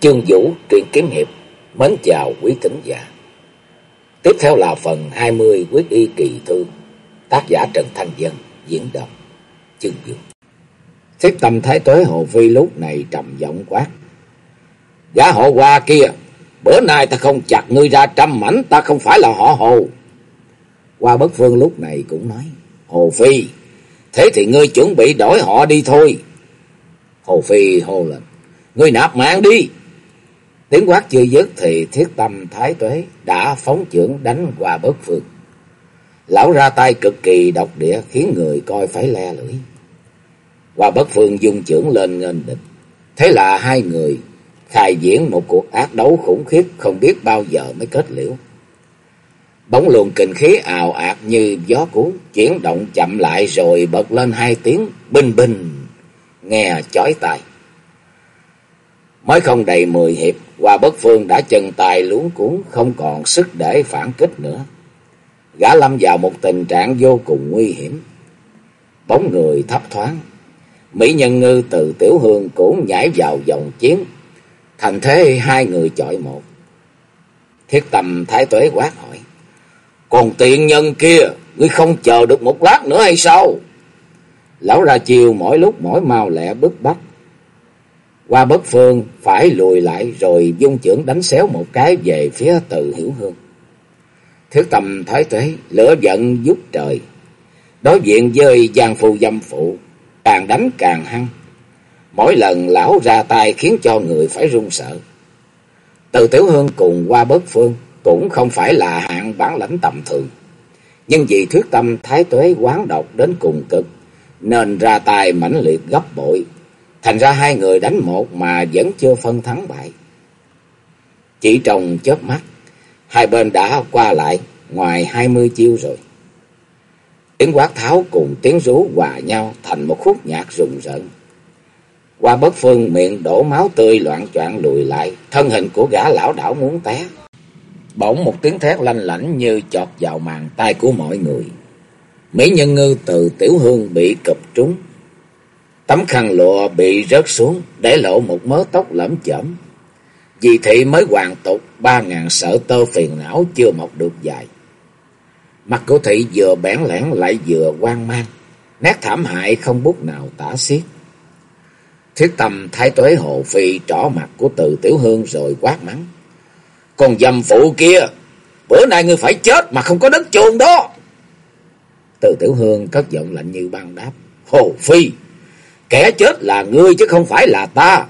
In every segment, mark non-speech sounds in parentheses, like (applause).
Chương Vũ truyện kiếm hiệp, Mến chào quý thính giả. Tiếp theo là phần 20 quyết y kỳ thư, Tác giả Trần Thanh Dân, Diễn đọc Chương Vũ. Thiết tâm thái tuế Hồ Phi lúc này trầm giọng quát. Gã hộ qua kia, Bữa nay ta không chặt ngươi ra trăm mảnh, Ta không phải là họ Hồ. Qua bất phương lúc này cũng nói, Hồ Phi, Thế thì ngươi chuẩn bị đổi họ đi thôi. Hồ Phi hô lên, Ngươi nạp mạng đi. Tiếng quát chưa dứt thì thiết tâm thái tuế đã phóng trưởng đánh qua bất phương. Lão ra tay cực kỳ độc địa khiến người coi phải le lưỡi. Qua bất phương dung trưởng lên nghênh địch. Thế là hai người khai diễn một cuộc ác đấu khủng khiếp không biết bao giờ mới kết liễu. Bóng luồng kinh khí ào ạt như gió cuốn, chuyển động chậm lại rồi bật lên hai tiếng bình bình, nghe chói tai. Mới không đầy mười hiệp, Hòa Bất Phương đã chân tài luống cuốn, không còn sức để phản kích nữa. Gã lâm vào một tình trạng vô cùng nguy hiểm. Bóng người thấp thoáng. Mỹ Nhân Ngư từ Tiểu Hương cũng nhảy vào dòng chiến. Thành thế hai người chọi một. Thiết tầm thái tuế quát hỏi. Còn tiện nhân kia, ngươi không chờ được một lát nữa hay sao? Lão ra chiều mỗi lúc mỗi mau lẹ bức bách qua bất phương phải lùi lại rồi dung trưởng đánh xéo một cái về phía từ hiểu hương. Thiếu tầm thái tuế, lửa giận giúp trời. Đối diện với giang phu dâm phụ, càng đánh càng hăng. Mỗi lần lão ra tay khiến cho người phải run sợ. Từ tiểu hương cùng qua bất phương cũng không phải là hạng bản lãnh tầm thường. Nhưng vì thuyết tâm thái tuế quán độc đến cùng cực, nên ra tay mãnh liệt gấp bội, Thành ra hai người đánh một mà vẫn chưa phân thắng bại. Chỉ trong chớp mắt, hai bên đã qua lại ngoài hai mươi chiêu rồi. Tiếng quát tháo cùng tiếng rú hòa nhau thành một khúc nhạc rùng rợn. Qua bất phương miệng đổ máu tươi loạn choạng lùi lại, thân hình của gã lão đảo muốn té. Bỗng một tiếng thét lanh lảnh như chọt vào màn tay của mọi người. Mỹ nhân ngư từ tiểu hương bị cụp trúng, Tấm khăn lụa bị rớt xuống, để lộ một mớ tóc lẫm chởm. Vì thị mới hoàn tục, ba ngàn sợ tơ phiền não chưa mọc được dài. Mặt của thị vừa bẽn lẽn lại vừa quan mang, nét thảm hại không bút nào tả xiết. Thiết tâm thái tuế hồ phi trỏ mặt của từ tiểu hương rồi quát mắng. Còn dâm phụ kia, bữa nay ngươi phải chết mà không có đất chuồng đó. Từ tiểu hương cất giọng lạnh như băng đáp. Hồ phi! Kẻ chết là ngươi chứ không phải là ta.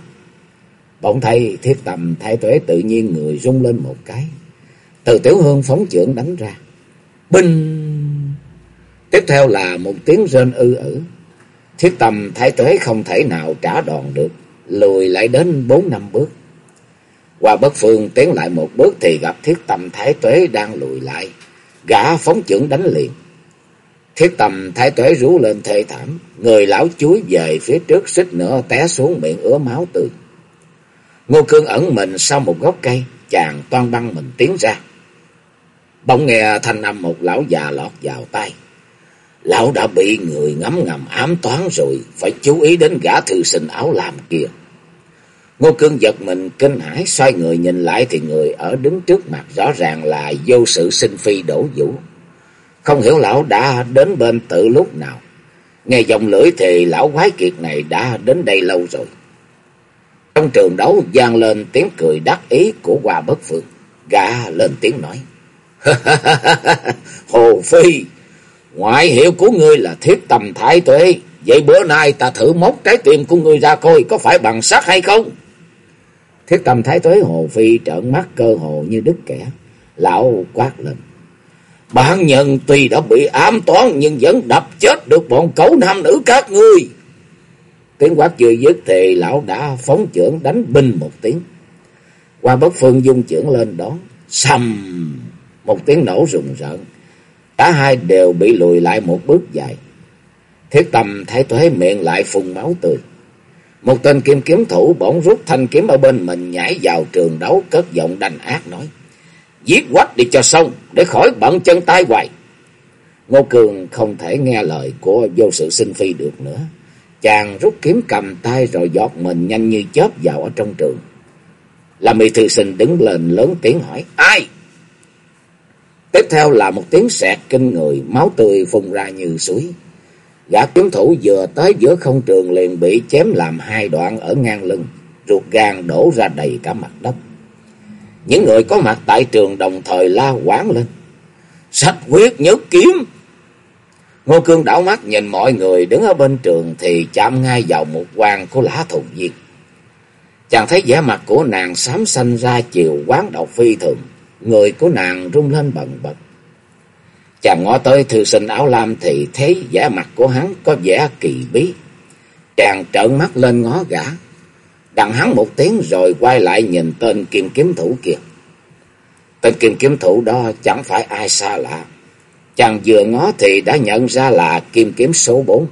Bỗng thầy thiết tầm thái tuế tự nhiên người rung lên một cái. Từ tiểu hương phóng trưởng đánh ra. Binh! Tiếp theo là một tiếng rên ư ử. Thiết tầm thái tuế không thể nào trả đòn được. Lùi lại đến bốn năm bước. Qua bất phương tiến lại một bước thì gặp thiết tầm thái tuế đang lùi lại. Gã phóng trưởng đánh liền. Thiết tầm thái tuế rú lên thê thảm, người lão chuối về phía trước xích nữa té xuống miệng ứa máu tươi. Ngô Cương ẩn mình sau một gốc cây, chàng toan băng mình tiến ra. Bỗng nghe thanh âm một lão già lọt vào tay. Lão đã bị người ngấm ngầm ám toán rồi, phải chú ý đến gã thư sinh áo làm kia. Ngô Cương giật mình kinh hãi xoay người nhìn lại thì người ở đứng trước mặt rõ ràng là vô sự sinh phi đổ vũ. Không hiểu lão đã đến bên tự lúc nào. Nghe dòng lưỡi thì lão quái kiệt này đã đến đây lâu rồi. Trong trường đấu gian lên tiếng cười đắc ý của Hoa Bất Phương. Gã lên tiếng nói. (laughs) Hồ Phi, ngoại hiệu của ngươi là thiết tầm thái tuệ. Vậy bữa nay ta thử móc trái tim của ngươi ra coi có phải bằng sắt hay không? Thiết tầm thái tuế Hồ Phi trợn mắt cơ hồ như đứt kẻ. Lão quát lên. Bạn nhân tuy đã bị ám toán nhưng vẫn đập chết được bọn cấu nam nữ các ngươi. Tiếng quát chưa dứt thì lão đã phóng trưởng đánh binh một tiếng. Qua bất phương dung trưởng lên đón sầm Một tiếng nổ rùng rợn. Cả hai đều bị lùi lại một bước dài. Thiết tầm thấy tuế miệng lại phun máu tươi. Một tên kim kiếm thủ bỗng rút thanh kiếm ở bên mình nhảy vào trường đấu, cất giọng đành ác nói. Giết quách đi cho xong, để khỏi bận chân tay hoài. Ngô Cường không thể nghe lời của vô sự sinh phi được nữa. Chàng rút kiếm cầm tay rồi giọt mình nhanh như chớp vào ở trong trường. Là mị thư sinh đứng lên lớn tiếng hỏi. Ai? Tiếp theo là một tiếng sẹt kinh người, máu tươi phun ra như suối. Gã kiếm thủ vừa tới giữa không trường liền bị chém làm hai đoạn ở ngang lưng, ruột gan đổ ra đầy cả mặt đất. Những người có mặt tại trường đồng thời la quán lên. Sách quyết nhớ kiếm! Ngô Cương đảo mắt nhìn mọi người đứng ở bên trường thì chạm ngay vào một quan của lã thùng viên. Chàng thấy vẻ mặt của nàng xám xanh ra chiều quán độc phi thường, người của nàng rung lên bần bật. Chàng ngó tới thư sinh áo lam thì thấy vẻ mặt của hắn có vẻ kỳ bí. Chàng trợn mắt lên ngó gã, đặng hắn một tiếng rồi quay lại nhìn tên kim kiếm thủ kia. Tên kim kiếm thủ đó chẳng phải ai xa lạ. Chàng vừa ngó thì đã nhận ra là kim kiếm số bốn.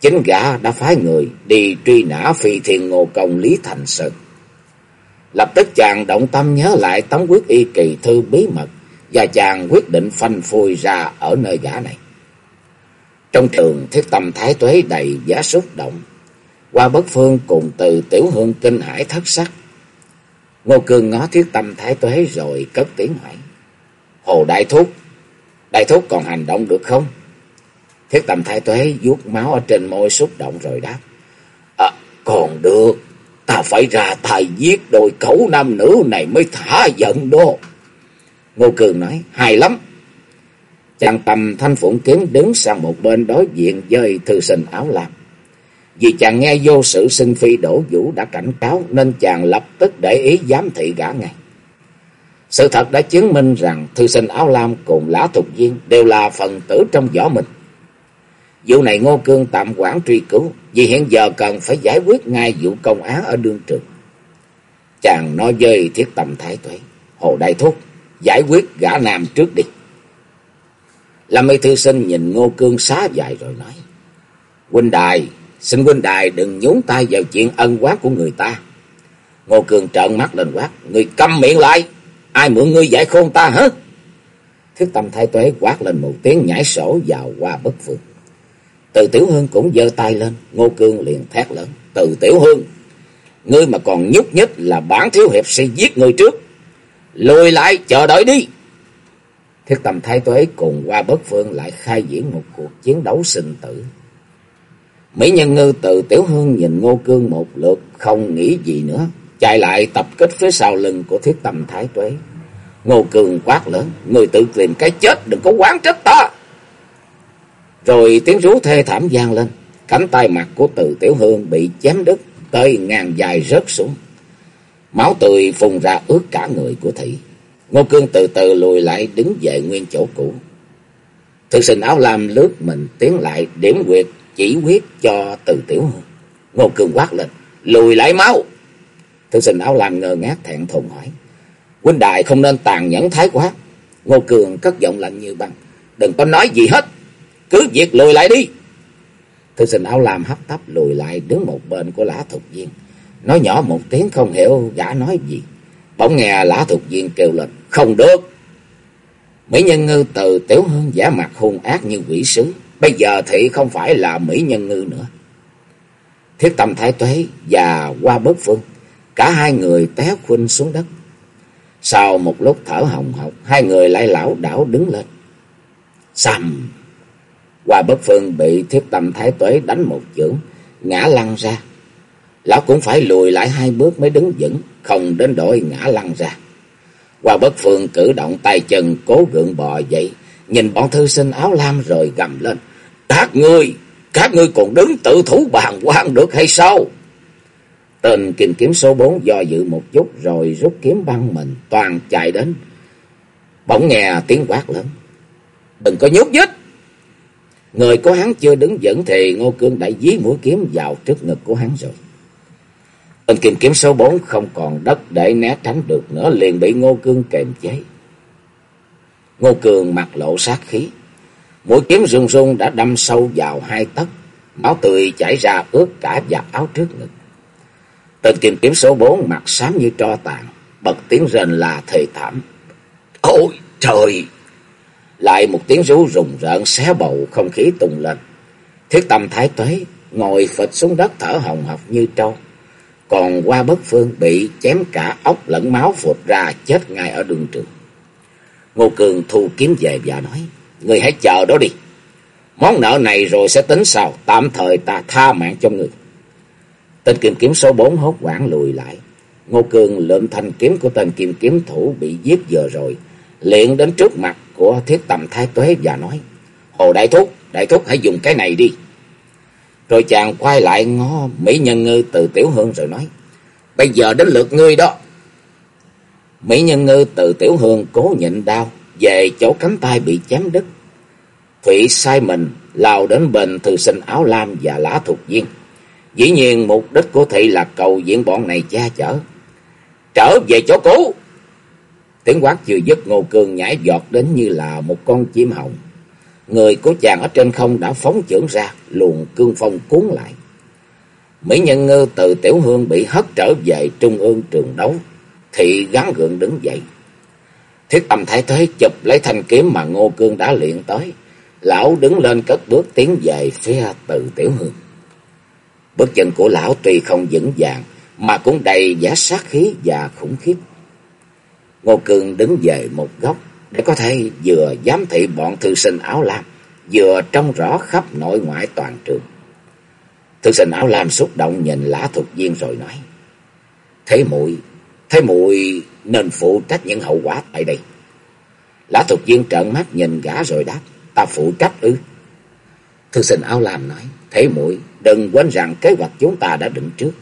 Chính gã đã phái người đi truy nã phi thiền ngô công Lý Thành Sơn. Lập tức chàng động tâm nhớ lại tấm quyết y kỳ thư bí mật và chàng quyết định phanh phui ra ở nơi gã này. Trong trường, thiết tâm thái tuế đầy giá xúc động. Qua bất phương cùng từ tiểu hương kinh hải thất sắc. Ngô Cương ngó thiết tâm thái tuế rồi cất tiếng hỏi. Hồ Đại Thúc, Đại Thúc còn hành động được không? Thiết tâm thái tuế vuốt máu ở trên môi xúc động rồi đáp. À, còn được, ta phải ra tay giết đôi cẩu nam nữ này mới thả giận đó. Ngô Cường nói, hay lắm. Chàng tầm thanh phụng kiếm đứng sang một bên đối diện với thư sinh áo lam. Vì chàng nghe vô sự sinh phi đổ vũ đã cảnh cáo nên chàng lập tức để ý giám thị gã ngay. Sự thật đã chứng minh rằng thư sinh áo lam cùng lã thục viên đều là phần tử trong võ mình. Vụ này Ngô Cương tạm quản truy cứu vì hiện giờ cần phải giải quyết ngay vụ công án ở đương trường. Chàng nói với thiết tầm thái tuệ, Hồ Đại Thúc, giải quyết gã nam trước đi. Lâm y thư sinh nhìn Ngô Cương xá dài rồi nói, Huynh đài, xin huynh đài đừng nhúng tay vào chuyện ân quán của người ta. Ngô cường trợn mắt lên quát, người câm miệng lại, ai mượn ngươi giải khôn ta hả? Thiết tâm thái tuế quát lên một tiếng nhảy sổ vào qua bất phương. Từ Tiểu Hương cũng giơ tay lên, Ngô Cương liền thét lớn, "Từ Tiểu Hương, ngươi mà còn nhúc nhích là bản thiếu hiệp sẽ giết ngươi trước. Lùi lại chờ đợi đi." Thiết Tâm Thái Tuế cùng qua Bất Phương lại khai diễn một cuộc chiến đấu sinh tử. Mỹ Nhân Ngư từ Tiểu Hương nhìn Ngô Cương một lượt không nghĩ gì nữa, chạy lại tập kết phía sau lưng của Thiết Tâm Thái Tuế. Ngô Cương quát lớn, người tự tìm cái chết đừng có quán trách ta. Rồi tiếng rú thê thảm gian lên, cánh tay mặt của Từ Tiểu Hương bị chém đứt, tới ngàn dài rớt xuống. Máu tươi phun ra ướt cả người của thị. Ngô Cương từ từ lùi lại đứng về nguyên chỗ cũ. Thực sinh áo lam lướt mình tiến lại điểm quyệt chỉ quyết cho Từ Tiểu Hương. Ngô Cương quát lên, lùi lại máu. Thư sinh áo làm ngơ ngác thẹn thùng hỏi, huynh đại không nên tàn nhẫn thái quá. Ngô Cường cất giọng lạnh như băng, đừng có nói gì hết. Cứ việc lùi lại đi. Thư sinh áo làm hấp tấp lùi lại đứng một bên của lã thục viên. Nói nhỏ một tiếng không hiểu gã nói gì. Bỗng nghe lã thục viên kêu lên. Không được. Mỹ nhân ngư từ tiểu hương giả mặt hung ác như quỷ sứ. Bây giờ thì không phải là Mỹ nhân ngư nữa. Thiết tâm thái tuế và qua bớt phương. Cả hai người té khuynh xuống đất. Sau một lúc thở hồng hộc, hai người lại lão đảo đứng lên. sầm Hoa bất phương bị thiết tâm thái tuế đánh một chưởng, ngã lăn ra. Lão cũng phải lùi lại hai bước mới đứng vững, không đến đổi ngã lăn ra. Hoa bất phương cử động tay chân cố gượng bò dậy, nhìn bọn thư sinh áo lam rồi gầm lên. Các ngươi, các ngươi còn đứng tự thủ bàn quan được hay sao? Tên kim kiếm số bốn do dự một chút rồi rút kiếm băng mình toàn chạy đến. Bỗng nghe tiếng quát lớn. Đừng có nhúc nhích. Người của hắn chưa đứng vững thì Ngô Cương đã dí mũi kiếm vào trước ngực của hắn rồi. Tên kim kiếm số bốn không còn đất để né tránh được nữa liền bị Ngô Cương kềm chế. Ngô Cương mặt lộ sát khí. Mũi kiếm rung rung đã đâm sâu vào hai tấc, máu tươi chảy ra ướt cả vạt áo trước ngực. Tên kim kiếm số bốn mặt xám như tro tàn, bật tiếng rền là thề thảm. Ôi trời! Lại một tiếng rú rùng rợn xé bầu không khí tùng lên. Thiết tâm thái tuế ngồi phịch xuống đất thở hồng hộc như trâu. Còn qua bất phương bị chém cả ốc lẫn máu phụt ra chết ngay ở đường trường. Ngô Cường thu kiếm về và nói, Người hãy chờ đó đi. Món nợ này rồi sẽ tính sau, tạm thời ta tha mạng cho người. Tên kim kiếm số 4 hốt quảng lùi lại. Ngô Cường lượm thanh kiếm của tên kim kiếm thủ bị giết vừa rồi, liền đến trước mặt của thiết tầm thái tuế và nói, Hồ Đại Thúc, Đại Thúc hãy dùng cái này đi. Rồi chàng quay lại ngó Mỹ Nhân Ngư từ Tiểu Hương rồi nói, Bây giờ đến lượt ngươi đó. Mỹ Nhân Ngư từ Tiểu Hương cố nhịn đau, về chỗ cánh tay bị chém đứt. Thủy sai mình lao đến bên thư sinh áo lam và lá thuộc viên. Dĩ nhiên mục đích của thị là cầu diễn bọn này cha chở. Trở về chỗ cũ. Tiếng quát vừa dứt Ngô Cương nhảy giọt đến như là một con chim hồng. Người của chàng ở trên không đã phóng chưởng ra, luồng cương phong cuốn lại. Mỹ Nhân Ngư từ Tiểu Hương bị hất trở về trung ương trường đấu. Thị gắn gượng đứng dậy. Thiết tâm thái thế chụp lấy thanh kiếm mà Ngô Cương đã luyện tới. Lão đứng lên cất bước tiến về phía từ Tiểu Hương. Bước chân của lão tuy không vững vàng, mà cũng đầy giá sát khí và khủng khiếp. Ngô Cương đứng về một góc để có thể vừa giám thị bọn thư sinh áo lam, vừa trông rõ khắp nội ngoại toàn trường. Thư sinh áo lam xúc động nhìn lã thuộc viên rồi nói, Thế muội thế muội nên phụ trách những hậu quả tại đây. Lã thuộc viên trợn mắt nhìn gã rồi đáp, ta phụ trách ư. Thư sinh áo lam nói, Thế muội đừng quên rằng kế hoạch chúng ta đã định trước.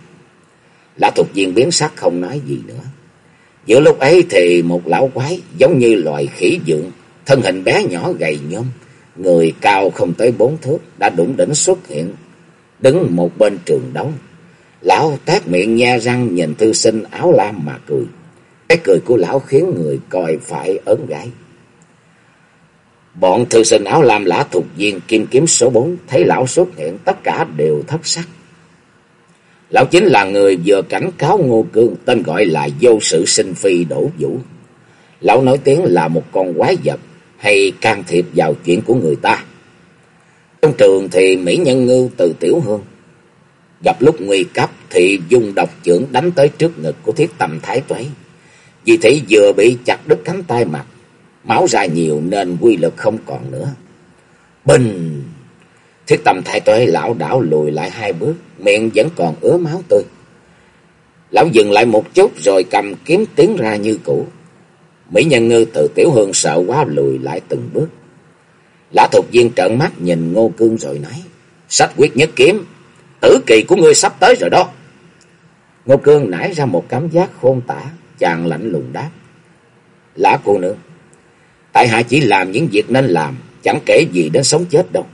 Lã thuộc viên biến sắc không nói gì nữa. Giữa lúc ấy thì một lão quái giống như loài khỉ dượng, thân hình bé nhỏ gầy nhom, người cao không tới bốn thước đã đụng đỉnh xuất hiện, đứng một bên trường đấu. Lão tát miệng nha răng nhìn thư sinh áo lam mà cười. Cái cười của lão khiến người coi phải ớn gái. Bọn thư sinh áo lam lã thuộc viên kim kiếm số 4 thấy lão xuất hiện tất cả đều thất sắc. Lão chính là người vừa cảnh cáo Ngô Cương, tên gọi là vô sự sinh phi đổ vũ. Lão nổi tiếng là một con quái vật hay can thiệp vào chuyện của người ta. Trong trường thì Mỹ Nhân ngưu từ Tiểu Hương. Gặp lúc nguy cấp thì dùng độc trưởng đánh tới trước ngực của thiết tầm thái tuế. Vì thế vừa bị chặt đứt cánh tay mặt, máu ra nhiều nên quy lực không còn nữa. Bình! Thiết tâm thái tuế lão đảo lùi lại hai bước, miệng vẫn còn ứa máu tươi. Lão dừng lại một chút rồi cầm kiếm tiến ra như cũ. Mỹ Nhân Ngư từ Tiểu Hương sợ quá lùi lại từng bước. Lã thuộc viên trợn mắt nhìn Ngô Cương rồi nói, sách quyết nhất kiếm, tử kỳ của ngươi sắp tới rồi đó. Ngô Cương nảy ra một cảm giác khôn tả, chàng lạnh lùng đáp. Lã cô nương, tại hạ chỉ làm những việc nên làm, chẳng kể gì đến sống chết đâu.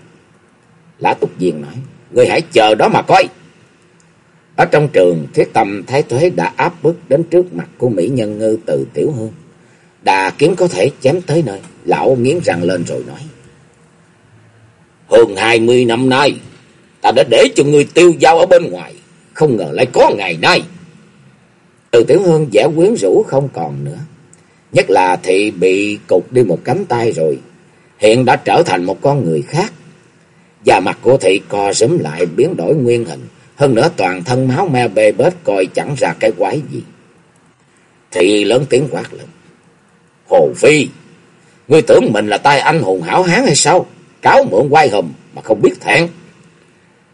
Lã túc viên nói, người hãy chờ đó mà coi. Ở trong trường, thiết tâm thái thuế đã áp bức đến trước mặt của Mỹ Nhân Ngư từ Tiểu Hương. Đà kiếm có thể chém tới nơi, lão nghiến răng lên rồi nói. Hơn hai mươi năm nay, ta đã để cho người tiêu dao ở bên ngoài, không ngờ lại có ngày nay. Từ Tiểu Hương vẻ quyến rũ không còn nữa. Nhất là thị bị cục đi một cánh tay rồi, hiện đã trở thành một con người khác. Và mặt của thị co rúm lại biến đổi nguyên hình. Hơn nữa toàn thân máu me bê bết coi chẳng ra cái quái gì. Thị lớn tiếng quát lên. Hồ Phi! Ngươi tưởng mình là tay anh hùng hảo hán hay sao? Cáo mượn quay hùm mà không biết thẹn.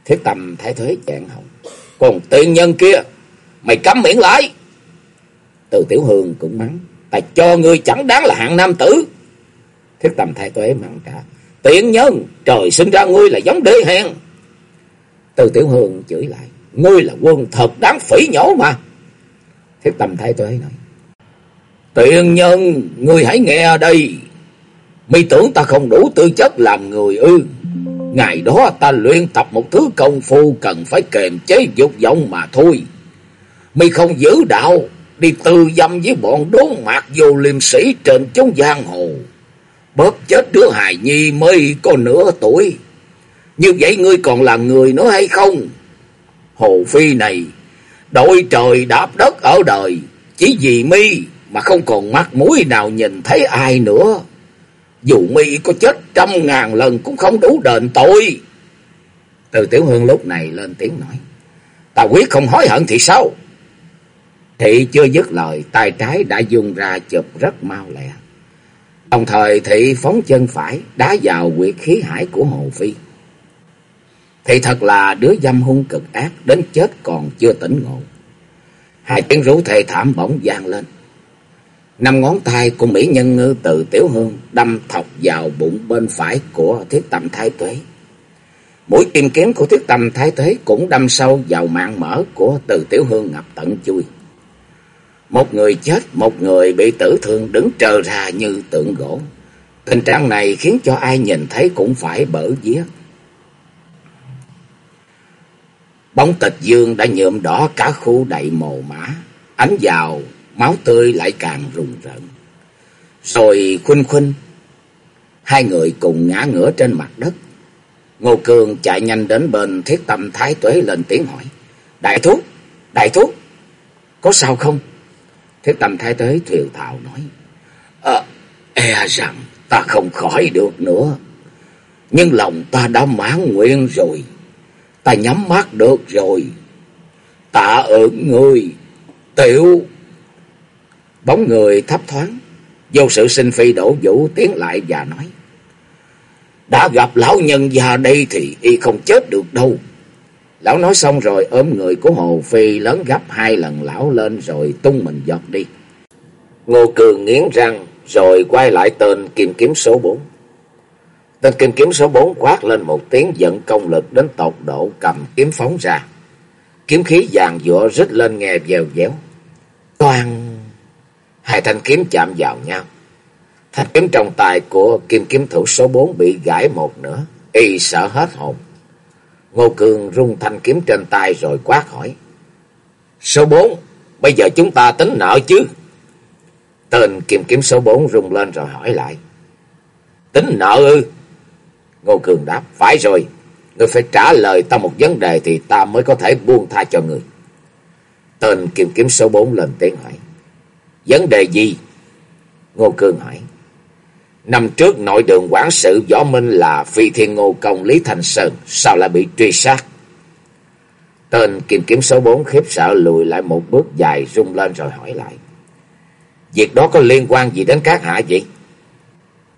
Thiết tầm thái thuế chạng hồng. Còn tiên nhân kia, mày cấm miệng lại. Từ tiểu hương cũng mắng. Ta cho ngươi chẳng đáng là hạng nam tử. Thiết tầm thái tuế mắng trả. Tiện nhân, trời sinh ra ngươi là giống đế hèn. Từ tiểu hương chửi lại. Ngươi là quân thật đáng phỉ nhổ mà. Thiết tâm thái tuế nói. Tiện nhân, ngươi hãy nghe đây. Mi tưởng ta không đủ tư chất làm người ư. Ngày đó ta luyện tập một thứ công phu cần phải kềm chế dục vọng mà thôi. Mi không giữ đạo, đi tư dâm với bọn đốn mạc vô liêm sĩ trên chốn giang hồ bóp chết đứa hài nhi mới có nửa tuổi. Như vậy ngươi còn là người nữa hay không? Hồ Phi này, đội trời đạp đất ở đời, chỉ vì mi mà không còn mắt mũi nào nhìn thấy ai nữa. Dù mi có chết trăm ngàn lần cũng không đủ đền tội. Từ Tiểu Hương lúc này lên tiếng nói, ta quyết không hối hận thì sao? Thị chưa dứt lời, tay trái đã dùng ra chụp rất mau lẹ. Đồng thời thị phóng chân phải, đá vào quyệt khí hải của Hồ Phi. Thị thật là đứa dâm hung cực ác, đến chết còn chưa tỉnh ngộ. Hai tiếng rú thề thảm bỗng vang lên. Năm ngón tay của Mỹ Nhân Ngư từ Tiểu Hương đâm thọc vào bụng bên phải của Thiết Tâm Thái Tuế. Mũi tìm kiếm của Thiết Tâm Thái Tuế cũng đâm sâu vào mạng mở của Từ Tiểu Hương ngập tận chui. Một người chết, một người bị tử thương đứng trơ ra như tượng gỗ. Tình trạng này khiến cho ai nhìn thấy cũng phải bở vía. Bóng tịch dương đã nhuộm đỏ cả khu đầy mồ mã, ánh vào máu tươi lại càng rùng rợn. Rồi khuynh khuynh, hai người cùng ngã ngửa trên mặt đất. Ngô Cường chạy nhanh đến bên thiết tâm thái tuế lên tiếng hỏi. Đại thúc, đại thúc, có sao không? Thế tầm thái tới thiều thào nói. À, e rằng ta không khỏi được nữa. Nhưng lòng ta đã mãn nguyện rồi. Ta nhắm mắt được rồi. Tạ ơn người. Tiểu Bóng người thấp thoáng, vô sự sinh phi đổ vũ tiến lại và nói. Đã gặp lão nhân già đây thì y không chết được đâu. Lão nói xong rồi, ôm người của Hồ Phi lớn gấp hai lần lão lên rồi tung mình giọt đi. Ngô Cường nghiến răng rồi quay lại tên kim kiếm số 4. Tên kim kiếm số 4 quát lên một tiếng giận công lực đến tột độ cầm kiếm phóng ra. Kiếm khí vàng dụa rít lên nghe dèo dẻo Toàn Hai thanh kiếm chạm vào nhau. Thanh kiếm trong tài của kim kiếm thủ số 4 bị gãy một nửa. Y sợ hết hồn. Ngô Cường rung thanh kiếm trên tay rồi quát hỏi. Số 4, bây giờ chúng ta tính nợ chứ? Tên kiềm kiếm số 4 rung lên rồi hỏi lại. Tính nợ ư? Ngô Cường đáp, phải rồi. Ngươi phải trả lời ta một vấn đề thì ta mới có thể buông tha cho người. Tên kiềm kiếm số 4 lên tiếng hỏi. Vấn đề gì? Ngô Cường hỏi. Năm trước nội đường quản sự Võ Minh là phi thiên ngô công Lý Thành Sơn, sao lại bị truy sát? Tên kiềm kiếm số 4 khiếp sợ lùi lại một bước dài rung lên rồi hỏi lại. Việc đó có liên quan gì đến các hạ vậy?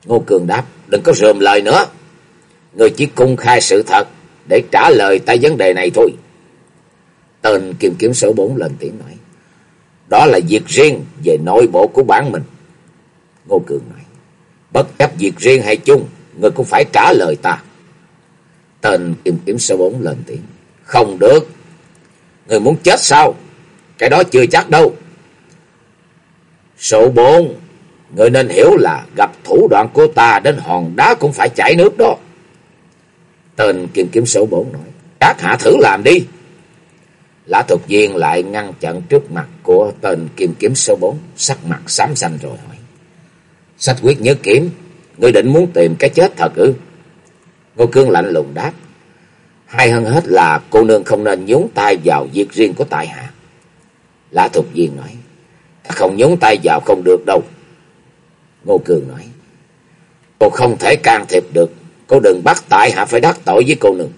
Ngô Cường đáp, đừng có rườm lời nữa. Người chỉ cung khai sự thật để trả lời tại vấn đề này thôi. Tên kiềm kiếm số 4 lên tiếng nói. Đó là việc riêng về nội bộ của bản mình. Ngô Cường nói. Bất chấp việc riêng hay chung, người cũng phải trả lời ta. Tên kim kiếm số bốn lên tiếng. Không được. Người muốn chết sao? Cái đó chưa chắc đâu. Số bốn, người nên hiểu là gặp thủ đoạn của ta đến hòn đá cũng phải chảy nước đó. Tên kim kiếm số bốn nói. Các hạ thử làm đi. Lã thuộc viên lại ngăn chặn trước mặt của tên kim kiếm số bốn sắc mặt xám xanh rồi hỏi. Sách quyết nhớ kiếm, ngươi định muốn tìm cái chết thật ư? Ngô Cương lạnh lùng đáp. Hay hơn hết là cô nương không nên nhúng tay vào việc riêng của tại hạ. Lã Thục viên nói. Ta không nhúng tay vào không được đâu. Ngô Cương nói. Cô không thể can thiệp được. Cô đừng bắt tại hạ phải đắc tội với cô nương.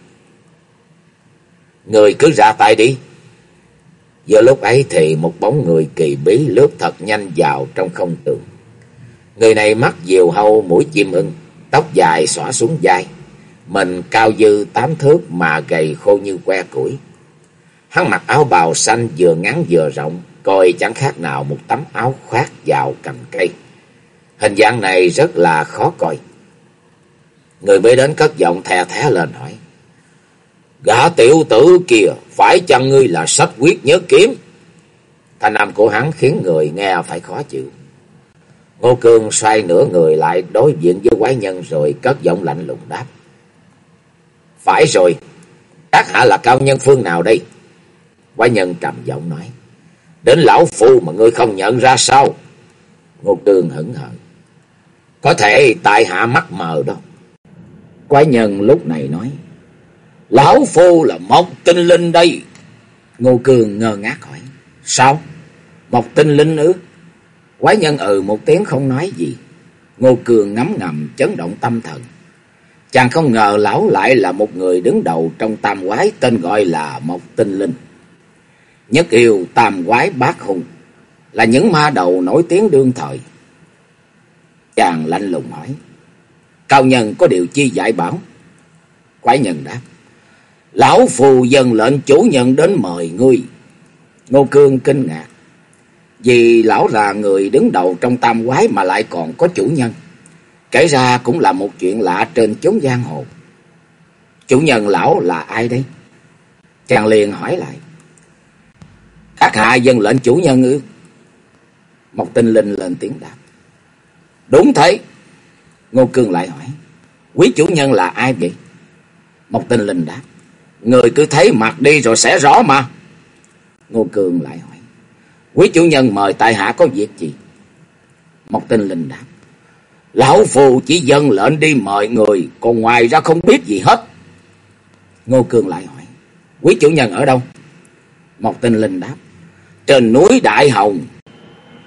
Người cứ ra tay đi. Giờ lúc ấy thì một bóng người kỳ bí lướt thật nhanh vào trong không tường. Người này mắt diều hâu mũi chim ưng, tóc dài xõa xuống vai, mình cao dư tám thước mà gầy khô như que củi. Hắn mặc áo bào xanh vừa ngắn vừa rộng, coi chẳng khác nào một tấm áo khoác vào cành cây. Hình dạng này rất là khó coi. Người mới đến cất giọng thè thé lên hỏi. Gã tiểu tử kìa, phải chăng ngươi là sách quyết nhớ kiếm? Thanh âm của hắn khiến người nghe phải khó chịu. Ngô Cương xoay nửa người lại đối diện với quái nhân rồi cất giọng lạnh lùng đáp. Phải rồi, các hạ là cao nhân phương nào đây? Quái nhân trầm giọng nói. Đến lão phu mà ngươi không nhận ra sao? Ngô Cương hững hờ. Có thể tại hạ mắt mờ đó. Quái nhân lúc này nói. Lão phu là một tinh linh đây. Ngô Cường ngơ ngác hỏi. Sao? Một tinh linh ư? Quái nhân ừ một tiếng không nói gì. Ngô Cường ngấm ngầm, chấn động tâm thần. Chàng không ngờ lão lại là một người đứng đầu trong tam quái tên gọi là Mộc tinh linh. Nhất yêu tam quái bát hùng, là những ma đầu nổi tiếng đương thời. Chàng lạnh lùng hỏi. Cao nhân có điều chi giải bảo? Quái nhân đáp. Lão phù dân lệnh chủ nhân đến mời ngươi. Ngô Cương kinh ngạc. Vì lão là người đứng đầu trong tam quái mà lại còn có chủ nhân. Kể ra cũng là một chuyện lạ trên chốn giang hồ. Chủ nhân lão là ai đây? Chàng liền hỏi lại. Các hạ dân lệnh chủ nhân ư? Một tinh linh lên tiếng đáp. Đúng thế. Ngô Cương lại hỏi. Quý chủ nhân là ai vậy? Một tinh linh đáp. Người cứ thấy mặt đi rồi sẽ rõ mà. Ngô Cương lại hỏi. Quý chủ nhân mời tại hạ có việc gì? Mộc tinh linh đáp. Lão phù chỉ dân lệnh đi mời người, còn ngoài ra không biết gì hết. Ngô Cương lại hỏi. Quý chủ nhân ở đâu? Mộc tinh linh đáp. Trên núi Đại Hồng.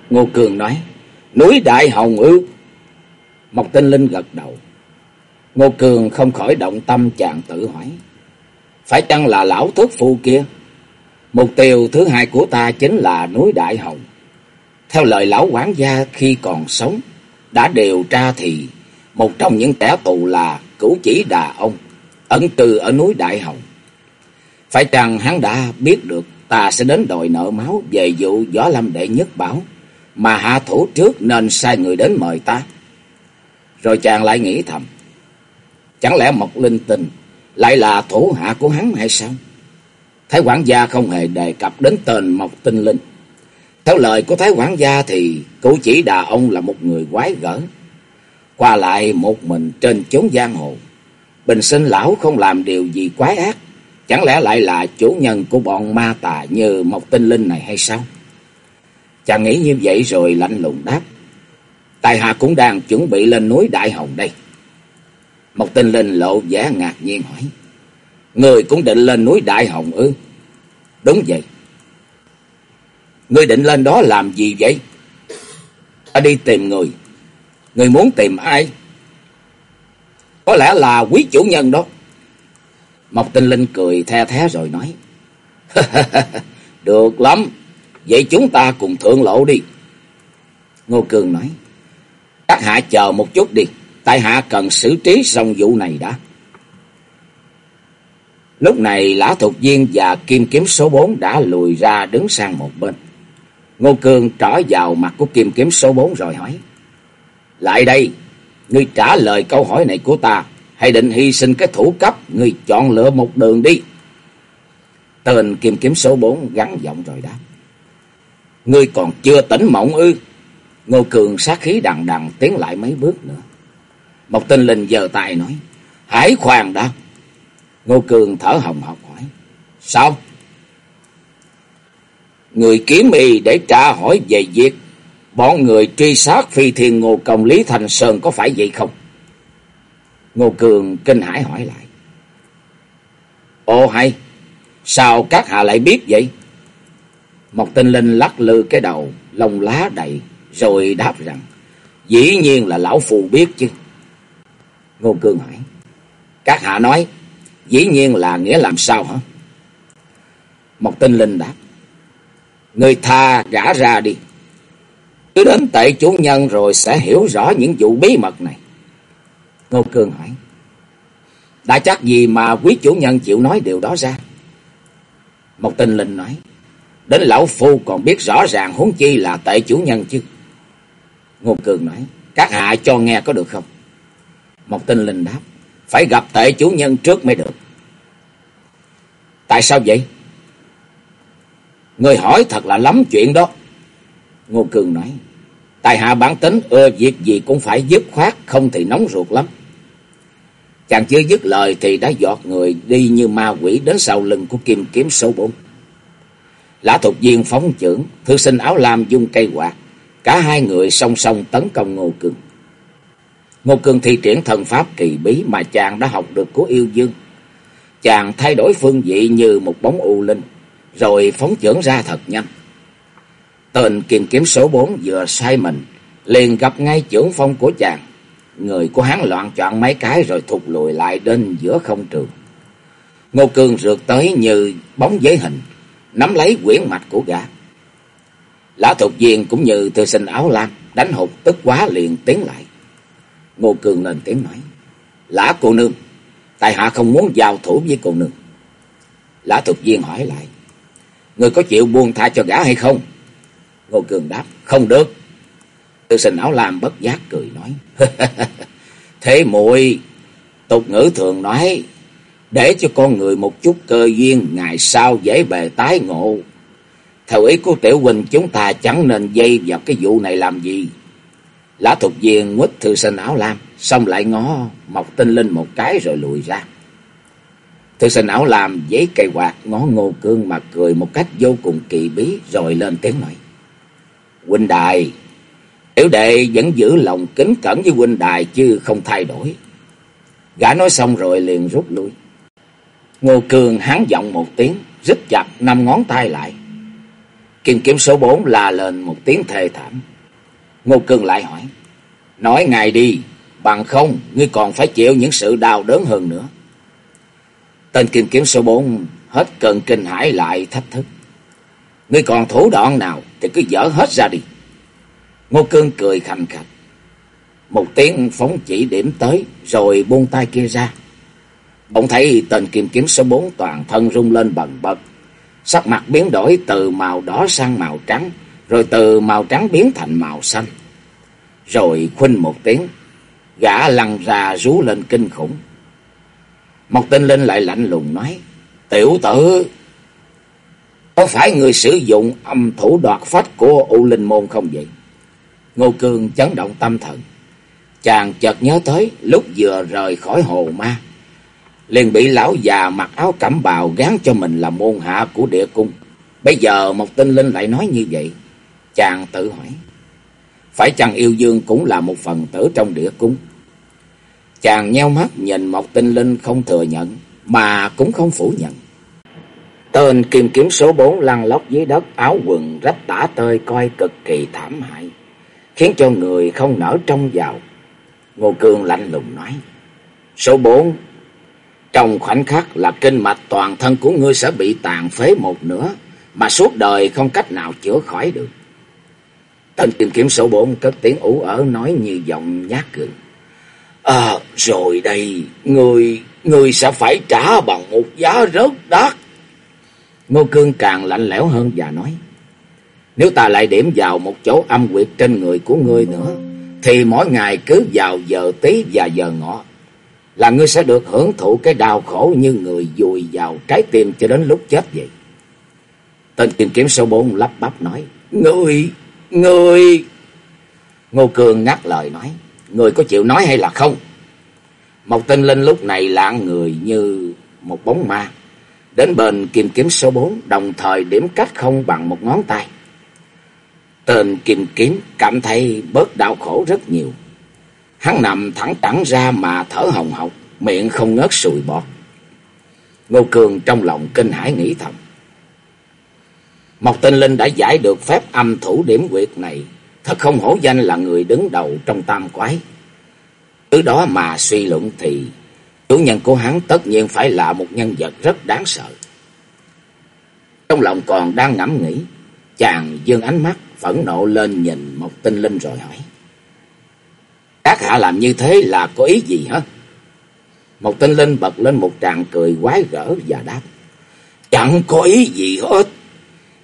Ngô Cương nói. Núi Đại Hồng ư? Mộc tinh linh gật đầu. Ngô Cường không khỏi động tâm chàng tự hỏi. Phải chăng là lão thất phu kia? Mục tiêu thứ hai của ta chính là núi Đại Hồng. Theo lời lão quản gia khi còn sống, đã điều tra thì một trong những kẻ tù là cửu chỉ đà ông, ẩn cư ở núi Đại Hồng. Phải chăng hắn đã biết được ta sẽ đến đòi nợ máu về vụ gió lâm đệ nhất bảo, mà hạ thủ trước nên sai người đến mời ta. Rồi chàng lại nghĩ thầm, chẳng lẽ Mộc Linh Tình lại là thủ hạ của hắn hay sao? Thái quản gia không hề đề cập đến tên Mộc Tinh Linh. Theo lời của Thái quản gia thì cụ chỉ đà ông là một người quái gở. Qua lại một mình trên chốn giang hồ. Bình sinh lão không làm điều gì quái ác. Chẳng lẽ lại là chủ nhân của bọn ma tà như Mộc Tinh Linh này hay sao? Chàng nghĩ như vậy rồi lạnh lùng đáp. Tài hạ cũng đang chuẩn bị lên núi Đại Hồng đây. Mộc Tinh Linh lộ vẻ ngạc nhiên hỏi. Người cũng định lên núi Đại Hồng ư? Đúng vậy. người định lên đó làm gì vậy? Ta đi tìm người. Người muốn tìm ai? Có lẽ là quý chủ nhân đó. Mộc tinh linh cười the thế rồi nói. (laughs) Được lắm. Vậy chúng ta cùng thượng lộ đi. Ngô Cường nói. Các hạ chờ một chút đi. Tại hạ cần xử trí xong vụ này đã. Lúc này Lã Thục Viên và Kim Kiếm số 4 đã lùi ra đứng sang một bên. Ngô Cương trở vào mặt của Kim Kiếm số 4 rồi hỏi. Lại đây, ngươi trả lời câu hỏi này của ta. Hay định hy sinh cái thủ cấp, ngươi chọn lựa một đường đi. Tên Kim Kiếm số 4 gắn giọng rồi đáp. Ngươi còn chưa tỉnh mộng ư. Ngô Cường sát khí đằng đằng tiến lại mấy bước nữa. Một tên linh giờ tài nói. Hãy khoan đã. Ngô Cường thở hồng hộc hỏi. Sao? Người kiếm y để trả hỏi về việc bọn người truy sát phi thiên ngô công Lý Thành Sơn có phải vậy không? Ngô Cường kinh hãi hỏi lại. Ồ hay, sao các hạ lại biết vậy? Một tinh linh lắc lư cái đầu, lông lá đầy, rồi đáp rằng, dĩ nhiên là lão phù biết chứ. Ngô Cường hỏi, các hạ nói, dĩ nhiên là nghĩa làm sao hả? Một tinh linh đáp, người tha gã ra đi. Cứ đến tệ chủ nhân rồi sẽ hiểu rõ những vụ bí mật này. Ngô Cương hỏi. Đã chắc gì mà quý chủ nhân chịu nói điều đó ra? Một tinh linh nói. Đến lão phu còn biết rõ ràng huống chi là tệ chủ nhân chứ. Ngô Cường nói. Các hạ cho nghe có được không? Một tinh linh đáp. Phải gặp tệ chủ nhân trước mới được. Tại sao vậy? Người hỏi thật là lắm chuyện đó. Ngô Cường nói. Tài hạ bản tính ưa việc gì cũng phải dứt khoát, không thì nóng ruột lắm. Chàng chưa dứt lời thì đã giọt người đi như ma quỷ đến sau lưng của kim kiếm số 4. Lã thuộc viên phóng trưởng, thư sinh áo lam dung cây quạt. Cả hai người song song tấn công Ngô Cường. Ngô Cường thi triển thần pháp kỳ bí mà chàng đã học được của yêu dương. Chàng thay đổi phương vị như một bóng u linh, rồi phóng chưởng ra thật nhanh. Tên kiềm kiếm số 4 vừa sai mình, liền gặp ngay trưởng phong của chàng. Người của hắn loạn chọn mấy cái rồi thụt lùi lại đến giữa không trường. Ngô Cương rượt tới như bóng giấy hình, nắm lấy quyển mạch của gã. Lã thuộc viên cũng như thư sinh áo lam, đánh hụt tức quá liền tiến lại. Ngô Cường lên tiếng nói, Lã cô nương, tại hạ không muốn giao thủ với cô nương. Lã thuộc viên hỏi lại, Người có chịu buông tha cho gã hay không? Ngô Cường đáp, không được. Thư sinh áo lam bất giác cười nói, (laughs) Thế muội tục ngữ thường nói, để cho con người một chút cơ duyên, ngày sau dễ bề tái ngộ. Theo ý của tiểu huynh chúng ta chẳng nên dây vào cái vụ này làm gì. Lã thuộc viên quýt thư sinh áo lam, xong lại ngó Mộc Tinh Linh một cái rồi lùi ra. Thư sinh ảo làm giấy cây quạt ngó ngô cương mà cười một cách vô cùng kỳ bí rồi lên tiếng nói. Huynh đài, tiểu đệ vẫn giữ lòng kính cẩn với huynh đài chứ không thay đổi. Gã nói xong rồi liền rút lui. Ngô cương hán giọng một tiếng, rít chặt năm ngón tay lại. Kim kiếm số bốn là lên một tiếng thê thảm. Ngô cương lại hỏi. Nói ngài đi, bằng không, ngươi còn phải chịu những sự đau đớn hơn nữa. Tên kim kiếm số bốn hết cơn kinh hãi lại thách thức. Ngươi còn thủ đoạn nào thì cứ dở hết ra đi. Ngô Cương cười khành khạch. Một tiếng phóng chỉ điểm tới rồi buông tay kia ra. bỗng thấy tên kim kiếm số bốn toàn thân rung lên bần bật. Sắc mặt biến đổi từ màu đỏ sang màu trắng. Rồi từ màu trắng biến thành màu xanh. Rồi khuynh một tiếng. Gã lăn ra rú lên kinh khủng. Một tên linh lại lạnh lùng nói. Tiểu tử. Có phải người sử dụng âm thủ đoạt phách của U Linh Môn không vậy? Ngô Cương chấn động tâm thần. Chàng chợt nhớ tới lúc vừa rời khỏi hồ ma. Liền bị lão già mặc áo cẩm bào gán cho mình là môn hạ của địa cung. Bây giờ một tinh linh lại nói như vậy. Chàng tự hỏi. Phải chăng yêu dương cũng là một phần tử trong địa cung? Chàng nheo mắt nhìn một tinh linh không thừa nhận. Mà cũng không phủ nhận. Tên kim kiếm số 4 lăn lóc dưới đất, áo quần rách tả tơi coi cực kỳ thảm hại. Khiến cho người không nở trông vào. Ngô Cương lạnh lùng nói. Số 4. Trong khoảnh khắc là kinh mạch toàn thân của ngươi sẽ bị tàn phế một nửa. Mà suốt đời không cách nào chữa khỏi được. Tên kim kiếm số 4 cất tiếng ủ ở nói như giọng nhát gừng. À rồi đây. Người, người sẽ phải trả bằng một giá rất đắt. Ngô Cương càng lạnh lẽo hơn và nói. Nếu ta lại điểm vào một chỗ âm quyệt trên người của ngươi nữa thì mỗi ngày cứ vào giờ tí và giờ ngọ là ngươi sẽ được hưởng thụ cái đau khổ như người dùi vào trái tim cho đến lúc chết vậy. Tên tìm kiếm số bốn lắp bắp nói, Ngươi, ngươi... Ngô Cương ngắt lời nói, người có chịu nói hay là không? Một tên linh lúc này lạng người như một bóng ma. Đến bên kim kiếm số bốn đồng thời điểm cách không bằng một ngón tay. Tên kim kiếm cảm thấy bớt đau khổ rất nhiều. Hắn nằm thẳng tẳng ra mà thở hồng hộc, miệng không ngớt sùi bọt. Ngô Cường trong lòng kinh hãi nghĩ thầm. Một tên linh đã giải được phép âm thủ điểm quyệt này, thật không hổ danh là người đứng đầu trong tam quái. Từ đó mà suy luận thì chủ nhân của hắn tất nhiên phải là một nhân vật rất đáng sợ. Trong lòng còn đang ngẫm nghĩ, chàng dương ánh mắt phẫn nộ lên nhìn một tinh linh rồi hỏi. Các hạ làm như thế là có ý gì hả? Một tinh linh bật lên một tràng cười quái gở và đáp. Chẳng có ý gì hết.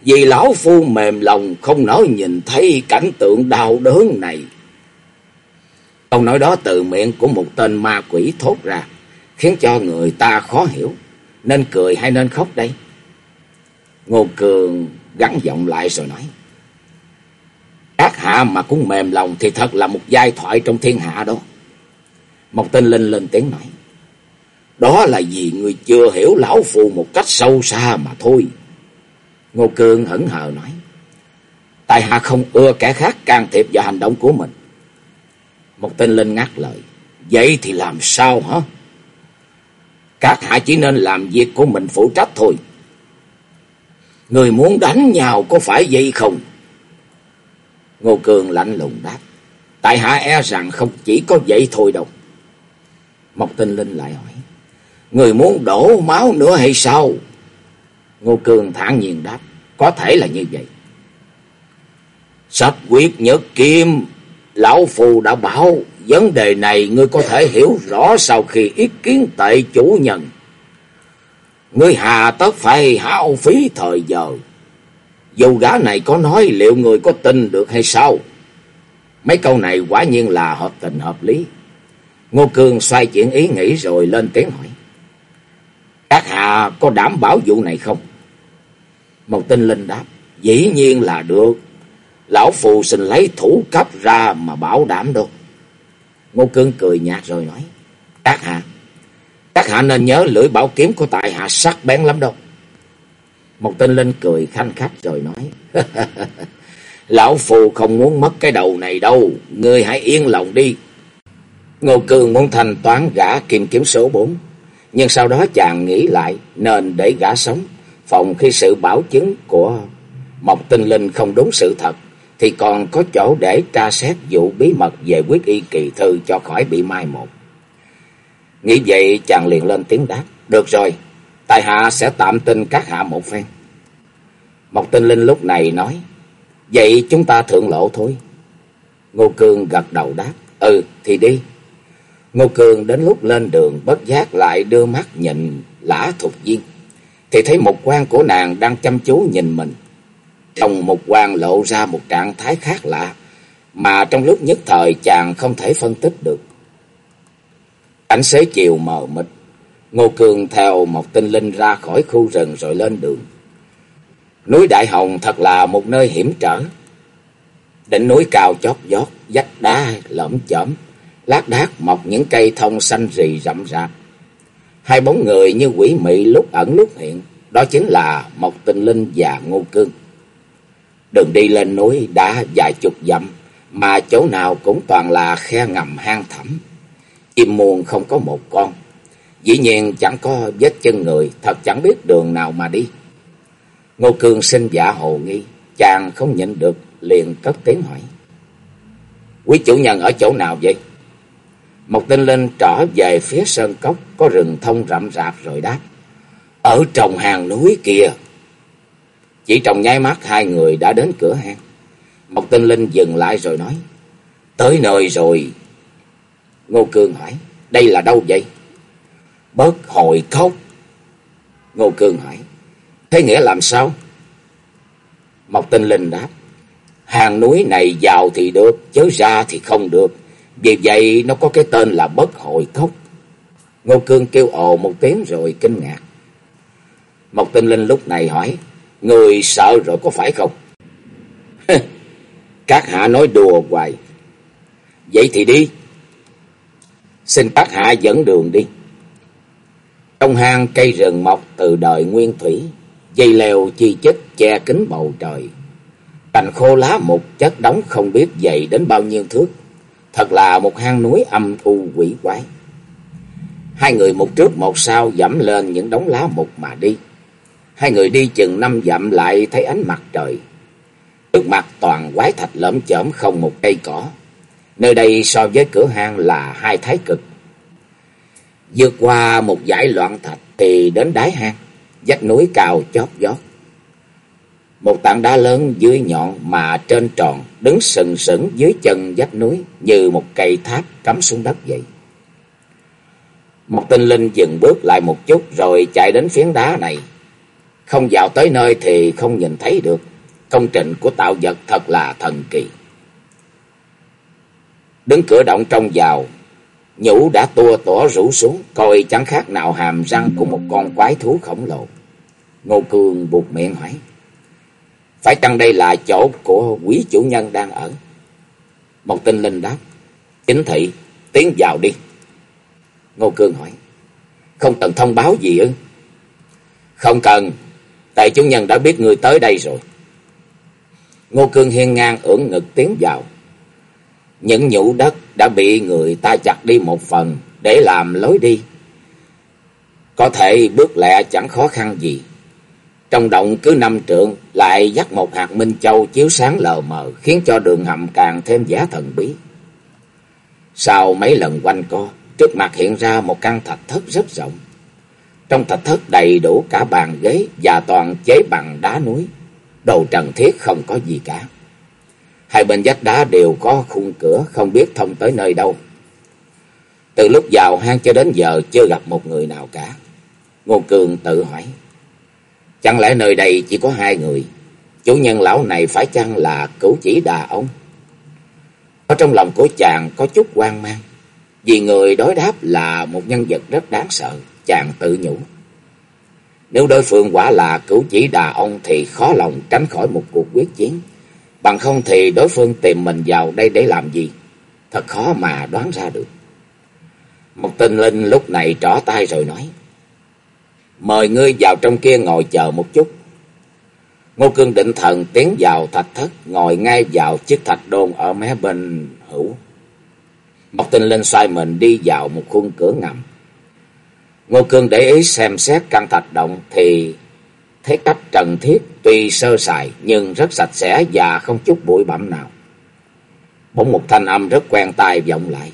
Vì lão phu mềm lòng không nỡ nhìn thấy cảnh tượng đau đớn này. Câu nói đó từ miệng của một tên ma quỷ thốt ra, khiến cho người ta khó hiểu. Nên cười hay nên khóc đây? Ngô Cường gắn giọng lại rồi nói. Các hạ mà cũng mềm lòng thì thật là một giai thoại trong thiên hạ đó. Một tên linh lên tiếng nói. Đó là vì người chưa hiểu lão phù một cách sâu xa mà thôi. Ngô Cương hững hờ nói. Tại hạ không ưa kẻ khác can thiệp vào hành động của mình. Một tên linh ngắt lời. Vậy thì làm sao hả? Các hạ chỉ nên làm việc của mình phụ trách thôi. Người muốn đánh nhau có phải vậy không? Ngô Cường lạnh lùng đáp. Tại hạ e rằng không chỉ có vậy thôi đâu. Mộc Tinh Linh lại hỏi. Người muốn đổ máu nữa hay sao? Ngô Cường thản nhiên đáp. Có thể là như vậy. Sách quyết nhật kim, lão phù đã bảo vấn đề này ngươi có thể hiểu rõ sau khi ý kiến tệ chủ nhân. Ngươi hà tất phải hao phí thời giờ. Dù gã này có nói liệu người có tin được hay sao? Mấy câu này quả nhiên là hợp tình hợp lý. Ngô Cương xoay chuyển ý nghĩ rồi lên tiếng hỏi. Các hạ có đảm bảo vụ này không? Một tinh linh đáp. Dĩ nhiên là được. Lão Phù xin lấy thủ cấp ra mà bảo đảm đâu. Ngô Cương cười nhạt rồi nói. Các hạ. Các hạ nên nhớ lưỡi bảo kiếm của tại hạ sắc bén lắm đâu. Một tinh linh cười khanh khách rồi nói. (laughs) Lão Phù không muốn mất cái đầu này đâu. Ngươi hãy yên lòng đi. Ngô Cương muốn thanh toán gã kim kiếm số 4. Nhưng sau đó chàng nghĩ lại, nên để gã sống. Phòng khi sự bảo chứng của Mộc Tinh Linh không đúng sự thật. Thì còn có chỗ để tra xét vụ bí mật về quyết y kỳ thư cho khỏi bị mai một. Nghĩ vậy chàng liền lên tiếng đáp. Được rồi, tại hạ sẽ tạm tin các hạ một phen. Mộc Tinh Linh lúc này nói. Vậy chúng ta thượng lộ thôi. Ngô Cương gật đầu đáp. Ừ thì đi. Ngô cương đến lúc lên đường bất giác lại đưa mắt nhìn lã thục viên. Thì thấy một quan của nàng đang chăm chú nhìn mình. Trong một quan lộ ra một trạng thái khác lạ. Mà trong lúc nhất thời chàng không thể phân tích được. Cảnh xế chiều mờ mịt. Ngô Cường theo một tinh linh ra khỏi khu rừng rồi lên đường. Núi Đại Hồng thật là một nơi hiểm trở. Đỉnh núi cao chót vót, vách đá lởm chởm, lác đác mọc những cây thông xanh rì rậm rạp. Hai bóng người như quỷ mị lúc ẩn lúc hiện, đó chính là Mộc Tinh Linh và Ngô Cương. Đường đi lên núi đã vài chục dặm, mà chỗ nào cũng toàn là khe ngầm hang thẳm. Chim muôn không có một con. Dĩ nhiên chẳng có vết chân người, thật chẳng biết đường nào mà đi. Ngô Cương sinh dạ hồ nghi, chàng không nhịn được, liền cất tiếng hỏi. Quý chủ nhân ở chỗ nào vậy? Một tinh linh trở về phía sơn cốc, có rừng thông rậm rạp rồi đáp. Ở trồng hàng núi kia. Chỉ trong nháy mắt hai người đã đến cửa hang. Một tinh linh dừng lại rồi nói. Tới nơi rồi. Ngô Cương hỏi. Đây là đâu vậy? Bớt hồi khóc. Ngô Cương hỏi. Thế nghĩa làm sao? Mộc tinh linh đáp. Hàng núi này vào thì được, chớ ra thì không được. Vì vậy nó có cái tên là bất hồi cốc. Ngô Cương kêu ồ một tiếng rồi kinh ngạc. Mộc tinh linh lúc này hỏi. Người sợ rồi có phải không? (laughs) các hạ nói đùa hoài. Vậy thì đi. Xin các hạ dẫn đường đi. Trong hang cây rừng mọc từ đời nguyên thủy, dây leo chi chít che kín bầu trời. Cành khô lá một chất đóng không biết dày đến bao nhiêu thước. Thật là một hang núi âm u quỷ quái. Hai người một trước một sau dẫm lên những đống lá mục mà đi. Hai người đi chừng năm dặm lại thấy ánh mặt trời. Trước mặt toàn quái thạch lởm chởm không một cây cỏ. Nơi đây so với cửa hang là hai thái cực. Vượt qua một dải loạn thạch thì đến đáy hang, vách núi cao chót vót. Một tảng đá lớn dưới nhọn mà trên tròn đứng sừng sững dưới chân vách núi như một cây tháp cắm xuống đất vậy. Một tinh linh dừng bước lại một chút rồi chạy đến phiến đá này. Không vào tới nơi thì không nhìn thấy được. Công trình của tạo vật thật là thần kỳ. Đứng cửa động trong vào, nhũ đã tua tỏa rủ xuống, coi chẳng khác nào hàm răng của một con quái thú khổng lồ. Ngô cường buộc miệng hỏi. Phải chăng đây là chỗ của quý chủ nhân đang ở? Một tinh linh đáp. Chính thị, tiến vào đi. Ngô Cương hỏi. Không cần thông báo gì ư? Không cần, tại chủ nhân đã biết người tới đây rồi. Ngô Cương hiên ngang ưỡn ngực tiến vào. Những nhũ đất đã bị người ta chặt đi một phần để làm lối đi. Có thể bước lẹ chẳng khó khăn gì. Trong động cứ năm trượng lại dắt một hạt minh châu chiếu sáng lờ mờ khiến cho đường hầm càng thêm giá thần bí. Sau mấy lần quanh co, trước mặt hiện ra một căn thạch thất rất rộng. Trong thạch thất đầy đủ cả bàn ghế và toàn chế bằng đá núi. Đồ trần thiết không có gì cả. Hai bên vách đá đều có khung cửa không biết thông tới nơi đâu. Từ lúc vào hang cho đến giờ chưa gặp một người nào cả. Ngô Cường tự hỏi. Chẳng lẽ nơi đây chỉ có hai người? Chủ nhân lão này phải chăng là cửu chỉ đà ông? Ở trong lòng của chàng có chút hoang mang. Vì người đối đáp là một nhân vật rất đáng sợ. Chàng tự nhủ. Nếu đối phương quả là cửu chỉ đà ông thì khó lòng tránh khỏi một cuộc quyết chiến. Bằng không thì đối phương tìm mình vào đây để làm gì? Thật khó mà đoán ra được. Một tinh linh lúc này trỏ tay rồi nói. Mời ngươi vào trong kia ngồi chờ một chút. Ngô Cương định thần tiến vào thạch thất, ngồi ngay vào chiếc thạch đôn ở mé bên hữu. Một tinh linh xoay mình đi vào một khuôn cửa ngầm. Ngô Cương để ý xem xét căn thạch động thì thấy cách trần thiết tuy sơ sài nhưng rất sạch sẽ và không chút bụi bặm nào. Bỗng một thanh âm rất quen tai vọng lại.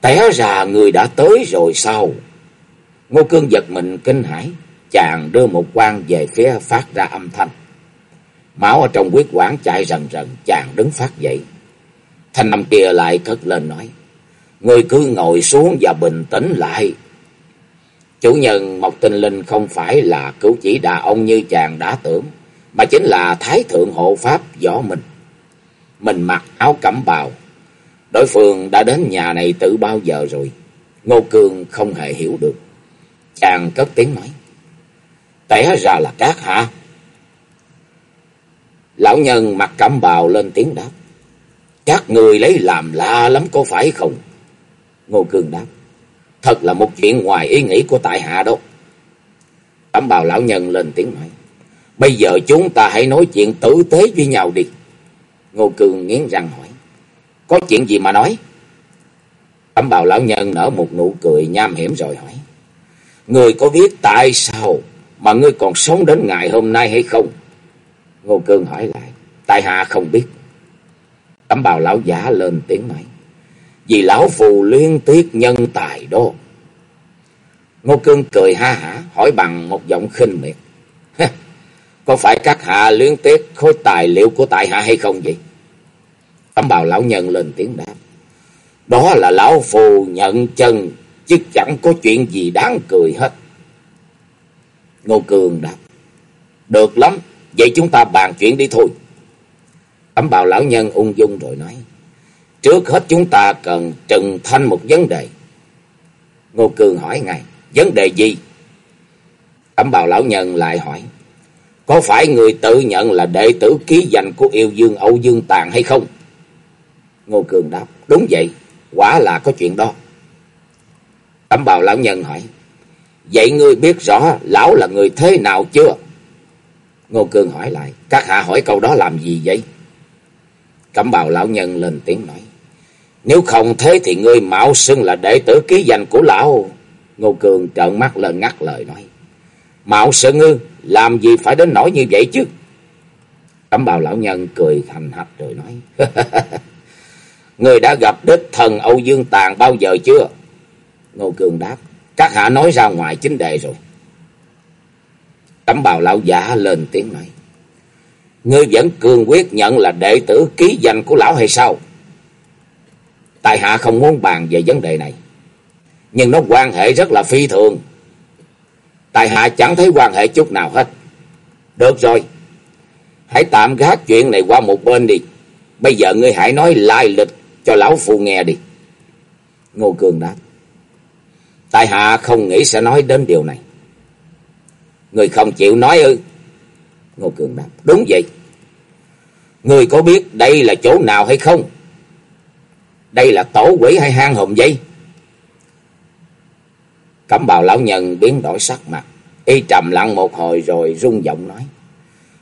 Té ra người đã tới rồi sao? Ngô Cương giật mình kinh hãi, chàng đưa một quan về phía phát ra âm thanh. Máu ở trong huyết quản chạy rần rần, chàng đứng phát dậy. Thanh âm kia lại cất lên nói, Người cứ ngồi xuống và bình tĩnh lại. Chủ nhân Mộc Tinh Linh không phải là cứu chỉ đà ông như chàng đã tưởng, mà chính là Thái Thượng Hộ Pháp Võ Minh. Mình mặc áo cẩm bào. Đối phương đã đến nhà này từ bao giờ rồi? Ngô Cương không hề hiểu được. Chàng cất tiếng nói. Té ra là cát hả? Lão nhân mặt cẩm bào lên tiếng đáp. Các người lấy làm lạ lắm có phải không? Ngô Cương đáp. Thật là một chuyện ngoài ý nghĩ của tại hạ đâu. Cẩm bào lão nhân lên tiếng nói. Bây giờ chúng ta hãy nói chuyện tử tế với nhau đi. Ngô Cương nghiến răng hỏi. Có chuyện gì mà nói? Cẩm bào lão nhân nở một nụ cười nham hiểm rồi hỏi. Người có biết tại sao mà ngươi còn sống đến ngày hôm nay hay không? Ngô Cương hỏi lại. Tại hạ không biết. tấm bào lão giả lên tiếng nói. Vì lão phù liên tiếc nhân tài đó. Ngô Cương cười ha hả hỏi bằng một giọng khinh miệt. Có phải các hạ liên tiếc khối tài liệu của tại hạ hay không vậy? tấm bào lão nhân lên tiếng đáp. Đó là lão phù nhận chân, chứ chẳng có chuyện gì đáng cười hết. Ngô Cường đáp. Được lắm, vậy chúng ta bàn chuyện đi thôi. tấm bào lão nhân ung dung rồi nói. Trước hết chúng ta cần trừng thanh một vấn đề. Ngô Cường hỏi ngài, vấn đề gì? tấm bào lão nhân lại hỏi. Có phải người tự nhận là đệ tử ký danh của yêu dương Âu Dương tàng hay không? Ngô Cường đáp, đúng vậy, quả là có chuyện đó. Cẩm bào lão nhân hỏi, vậy ngươi biết rõ lão là người thế nào chưa? Ngô Cường hỏi lại, các hạ hỏi câu đó làm gì vậy? Cẩm bào lão nhân lên tiếng nói, nếu không thế thì ngươi mạo xưng là đệ tử ký danh của lão. Ngô Cường trợn mắt lên ngắt lời nói, mạo xưng ngư làm gì phải đến nỗi như vậy chứ? Cẩm bào lão nhân cười thành hạch rồi nói, (laughs) Người đã gặp đích thần Âu Dương tàng bao giờ chưa? Ngô Cường đáp. Các hạ nói ra ngoài chính đề rồi. Tấm bào lão giả lên tiếng nói. Ngươi vẫn cương quyết nhận là đệ tử ký danh của lão hay sao? Tại hạ không muốn bàn về vấn đề này. Nhưng nó quan hệ rất là phi thường. Tại hạ chẳng thấy quan hệ chút nào hết. Được rồi. Hãy tạm gác chuyện này qua một bên đi. Bây giờ ngươi hãy nói lai lịch cho lão phu nghe đi. Ngô Cường đáp. Tại hạ không nghĩ sẽ nói đến điều này. Người không chịu nói ư? Ngô Cường đáp. Đúng vậy. Người có biết đây là chỗ nào hay không? Đây là tổ quỷ hay hang hồn vậy? Cẩm bào lão nhân biến đổi sắc mặt. Y trầm lặng một hồi rồi rung giọng nói.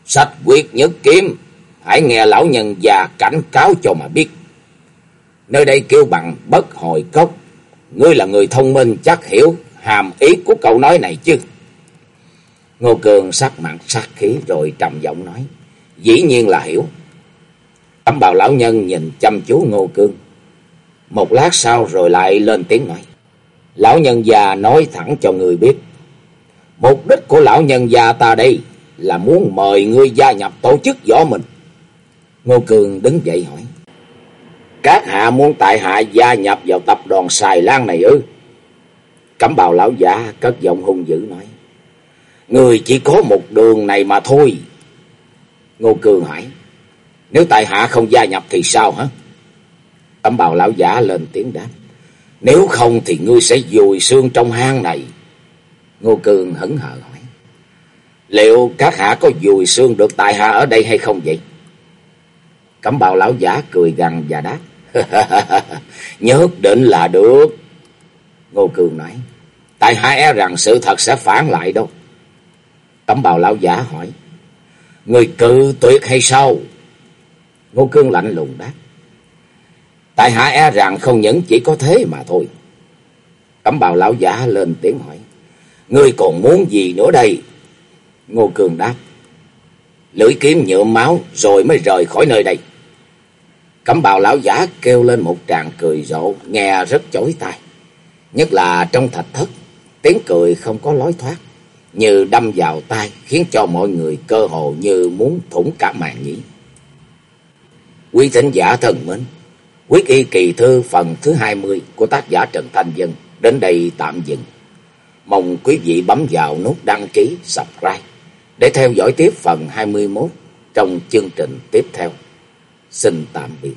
Sách quyết nhất kiếm. Hãy nghe lão nhân già cảnh cáo cho mà biết. Nơi đây kêu bằng bất hồi cốc. Ngươi là người thông minh, chắc hiểu hàm ý của câu nói này chứ. Ngô Cường sắc mặt sắc khí rồi trầm giọng nói. Dĩ nhiên là hiểu. Tấm bào lão nhân nhìn chăm chú Ngô Cương. Một lát sau rồi lại lên tiếng nói. Lão nhân già nói thẳng cho người biết. Mục đích của lão nhân già ta đây là muốn mời ngươi gia nhập tổ chức võ mình. Ngô Cường đứng dậy hỏi. Các hạ muốn tại hạ gia nhập vào tập đoàn xài lan này ư? Cẩm bào lão giả cất giọng hung dữ nói. Người chỉ có một đường này mà thôi. Ngô Cường hỏi. Nếu tại hạ không gia nhập thì sao hả? Cẩm bào lão giả lên tiếng đáp. Nếu không thì ngươi sẽ dùi xương trong hang này. Ngô Cường hững hờ hỏi. Liệu các hạ có dùi xương được tại hạ ở đây hay không vậy? Cẩm bào lão giả cười gằn và đáp. (laughs) Nhất định là được. Ngô Cường nói. Tại hai e rằng sự thật sẽ phản lại đâu. Cẩm bào lão giả hỏi. Người cự tuyệt hay sao? Ngô Cương lạnh lùng đáp. Tại hạ e rằng không những chỉ có thế mà thôi. Cẩm bào lão giả lên tiếng hỏi. Ngươi còn muốn gì nữa đây? Ngô Cường đáp. Lưỡi kiếm nhuộm máu rồi mới rời khỏi nơi đây. Cẩm bào lão giả kêu lên một tràng cười rộ, nghe rất chói tai. Nhất là trong thạch thất, tiếng cười không có lối thoát, như đâm vào tai khiến cho mọi người cơ hồ như muốn thủng cả màn nhĩ. Quý thính giả thân mến, quyết y kỳ thư phần thứ 20 của tác giả Trần Thanh Dân đến đây tạm dừng. Mong quý vị bấm vào nút đăng ký, subscribe để theo dõi tiếp phần 21 trong chương trình tiếp theo. Xin tạm biệt.